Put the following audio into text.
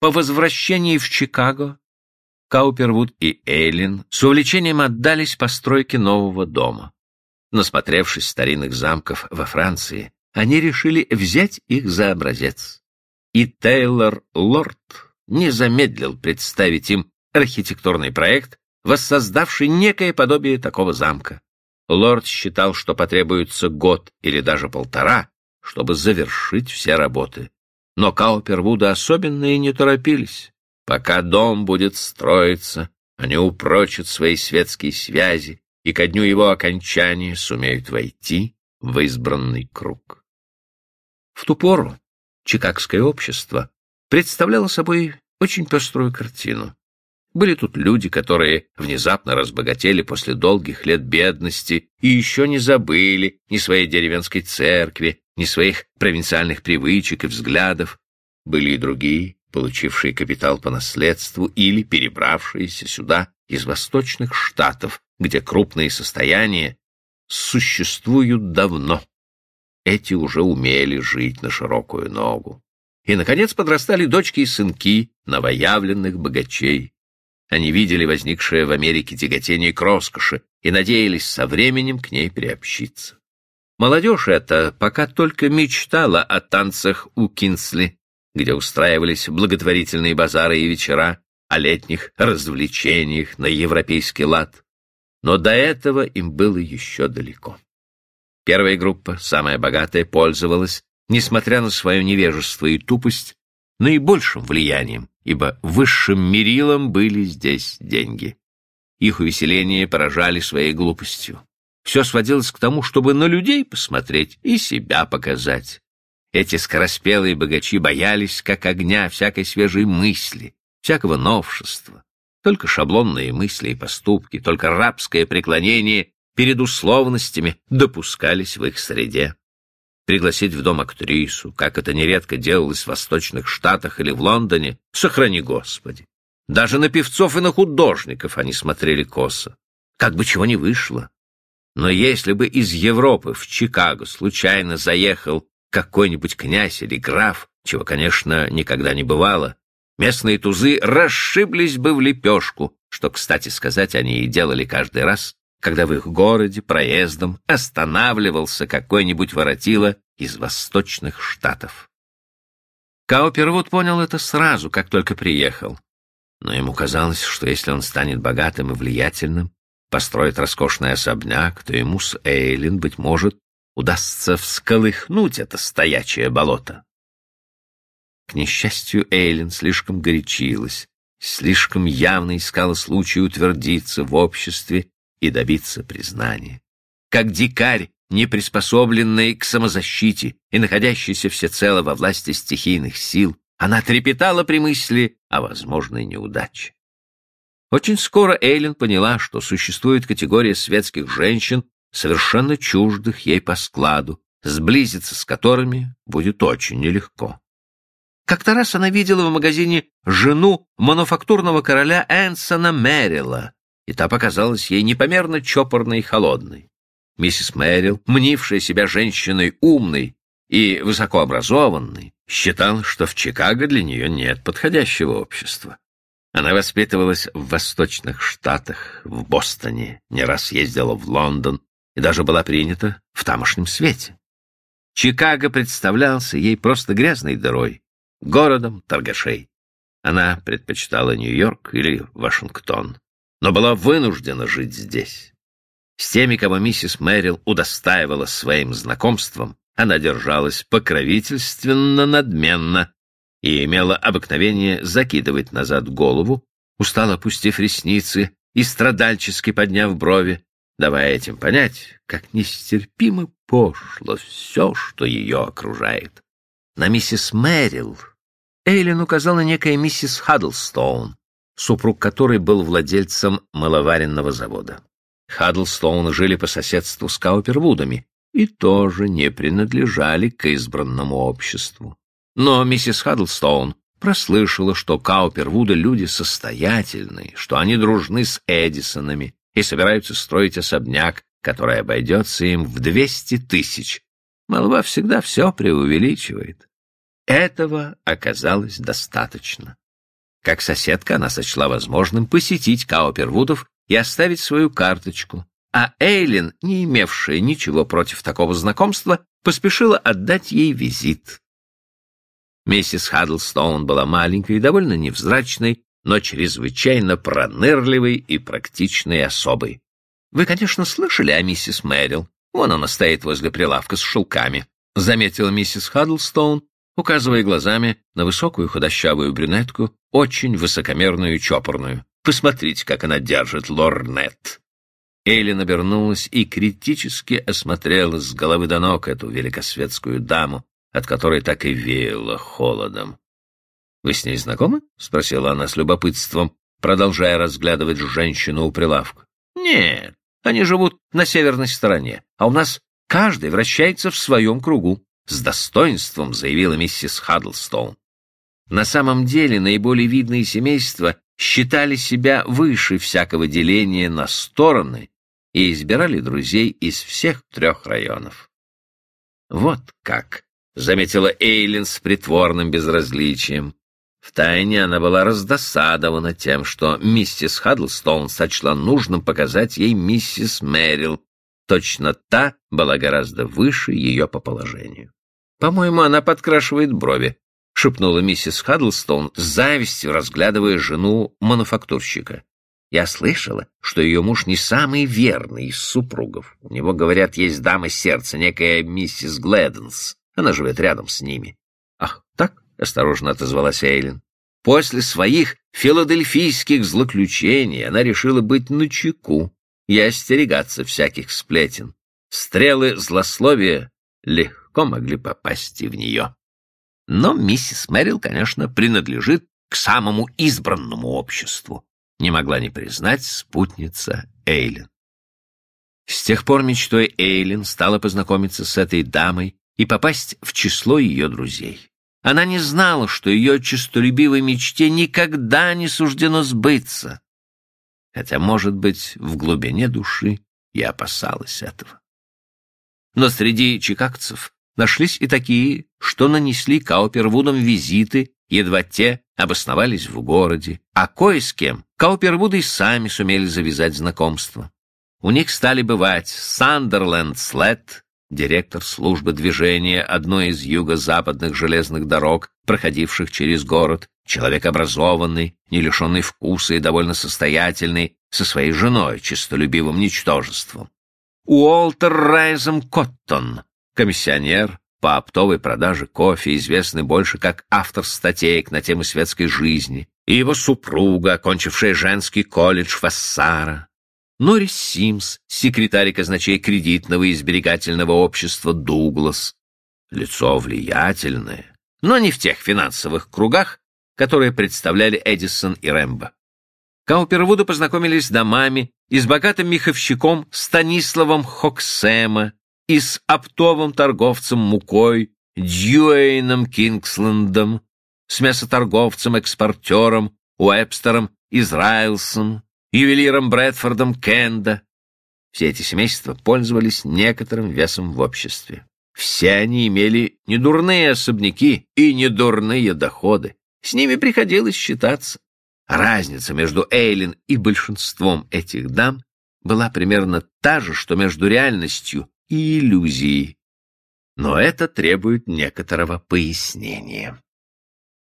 По возвращении в Чикаго Каупервуд и Эйлин с увлечением отдались постройке нового дома. Насмотревшись старинных замков во Франции, они решили взять их за образец. И Тейлор Лорд не замедлил представить им архитектурный проект, воссоздавший некое подобие такого замка. Лорд считал, что потребуется год или даже полтора, чтобы завершить все работы. Но Каупервуды особенно и не торопились. Пока дом будет строиться, они упрочат свои светские связи и ко дню его окончания сумеют войти в избранный круг. В ту пору чикагское общество представляло собой очень пеструю картину. Были тут люди, которые внезапно разбогатели после долгих лет бедности и еще не забыли ни своей деревенской церкви, ни своих провинциальных привычек и взглядов. Были и другие, получившие капитал по наследству или перебравшиеся сюда из восточных штатов, где крупные состояния существуют давно. Эти уже умели жить на широкую ногу. И, наконец, подрастали дочки и сынки новоявленных богачей. Они видели возникшее в Америке тяготение к роскоши и надеялись со временем к ней приобщиться. Молодежь эта пока только мечтала о танцах у Кинсли, где устраивались благотворительные базары и вечера, о летних развлечениях на европейский лад. Но до этого им было еще далеко. Первая группа, самая богатая, пользовалась, несмотря на свое невежество и тупость, наибольшим влиянием, ибо высшим мерилом были здесь деньги. Их увеселение поражали своей глупостью. Все сводилось к тому, чтобы на людей посмотреть и себя показать. Эти скороспелые богачи боялись, как огня, всякой свежей мысли, всякого новшества. Только шаблонные мысли и поступки, только рабское преклонение перед условностями допускались в их среде пригласить в дом актрису, как это нередко делалось в Восточных Штатах или в Лондоне, сохрани Господи. Даже на певцов и на художников они смотрели косо. Как бы чего ни вышло. Но если бы из Европы в Чикаго случайно заехал какой-нибудь князь или граф, чего, конечно, никогда не бывало, местные тузы расшиблись бы в лепешку, что, кстати сказать, они и делали каждый раз, когда в их городе проездом останавливался какой-нибудь воротило из восточных штатов. Каупервуд понял это сразу, как только приехал. Но ему казалось, что если он станет богатым и влиятельным, построит роскошный особняк, то ему с Эйлин, быть может, удастся всколыхнуть это стоячее болото. К несчастью, Эйлин слишком горячилась, слишком явно искала случай утвердиться в обществе и добиться признания. Как дикарь, не приспособленный к самозащите и находящийся всецело во власти стихийных сил, она трепетала при мысли о возможной неудаче. Очень скоро Эйлин поняла, что существует категория светских женщин, совершенно чуждых ей по складу, сблизиться с которыми будет очень нелегко. Как-то раз она видела в магазине жену мануфактурного короля Энсона Мэрила, и та показалась ей непомерно чопорной и холодной. Миссис Мэрил, мнившая себя женщиной умной и высокообразованной, считала, что в Чикаго для нее нет подходящего общества. Она воспитывалась в Восточных Штатах, в Бостоне, не раз ездила в Лондон и даже была принята в тамошнем свете. Чикаго представлялся ей просто грязной дырой, городом торгашей. Она предпочитала Нью-Йорк или Вашингтон но была вынуждена жить здесь. С теми, кого миссис Мэрил удостаивала своим знакомством, она держалась покровительственно надменно и имела обыкновение закидывать назад голову, устало опустив ресницы и страдальчески подняв брови, давая этим понять, как нестерпимо пошло все, что ее окружает. На миссис Мэрил Эйлин указала некая миссис Хаддлстоун, супруг которой был владельцем маловаренного завода. Хаддлстоуны жили по соседству с Каупервудами и тоже не принадлежали к избранному обществу. Но миссис Хаддлстоун прослышала, что Каупервуды люди состоятельные, что они дружны с Эдисонами и собираются строить особняк, который обойдется им в двести тысяч. Молва всегда все преувеличивает. Этого оказалось достаточно. Как соседка она сочла возможным посетить Каупервудов и оставить свою карточку, а Эйлин, не имевшая ничего против такого знакомства, поспешила отдать ей визит. Миссис Хаддлстоун была маленькой и довольно невзрачной, но чрезвычайно пронырливой и практичной особой. Вы, конечно, слышали о миссис Мэрил. Вон она стоит возле прилавка с шелками, — заметила миссис Хаддлстоун, указывая глазами на высокую худощавую брюнетку, очень высокомерную и чопорную. Посмотрите, как она держит лорнет. Эйлин обернулась и критически осмотрела с головы до ног эту великосветскую даму, от которой так и веяло холодом. — Вы с ней знакомы? — спросила она с любопытством, продолжая разглядывать женщину у прилавка. — Нет, они живут на северной стороне, а у нас каждый вращается в своем кругу, — с достоинством заявила миссис Хаддлстоун. На самом деле наиболее видные семейства считали себя выше всякого деления на стороны и избирали друзей из всех трех районов. Вот как, — заметила Эйлин с притворным безразличием. Втайне она была раздосадована тем, что миссис Хаддлстоун сочла нужным показать ей миссис Мэрил. Точно та была гораздо выше ее по положению. «По-моему, она подкрашивает брови», — шепнула миссис Хаддлстоун, с завистью разглядывая жену мануфактурщика. «Я слышала, что ее муж не самый верный из супругов. У него, говорят, есть дама сердца, некая миссис Глэденс. Она живет рядом с ними». «Ах, так?» — осторожно отозвалась Эйлин. После своих филадельфийских злоключений она решила быть начеку и остерегаться всяких сплетен. Стрелы злословия легко могли попасть и в нее. Но миссис Мэрил, конечно, принадлежит к самому избранному обществу, не могла не признать спутница Эйлин. С тех пор мечтой Эйлин стала познакомиться с этой дамой и попасть в число ее друзей. Она не знала, что ее честолюбивой мечте никогда не суждено сбыться. Хотя, может быть, в глубине души я опасалась этого. Но среди чикагцев нашлись и такие, что нанесли Каупервудам визиты, едва те обосновались в городе, а кое с кем Каупервуды и сами сумели завязать знакомство. У них стали бывать Сандерленд Слет, директор службы движения одной из юго-западных железных дорог, проходивших через город, человек образованный, не лишенный вкуса и довольно состоятельный, со своей женой, честолюбивым ничтожеством. Уолтер Райзем Коттон, комиссионер по оптовой продаже кофе, известный больше как автор статеек на темы светской жизни, и его супруга, окончившая женский колледж Вассара, Норрис Симс, секретарь казначей кредитного и сберегательного общества «Дуглас». Лицо влиятельное, но не в тех финансовых кругах, которые представляли Эдисон и Рэмбо. Каупервуды познакомились с домами и с богатым меховщиком Станиславом Хоксема и с оптовым торговцем мукой Дьюэйном Кингслендом, с мясоторговцем-экспортером Уэбстером Израилсом, ювелиром Брэдфордом Кенда. Все эти семейства пользовались некоторым весом в обществе. Все они имели недурные особняки и недурные доходы. С ними приходилось считаться. Разница между Эйлин и большинством этих дам была примерно та же, что между реальностью и иллюзией. Но это требует некоторого пояснения.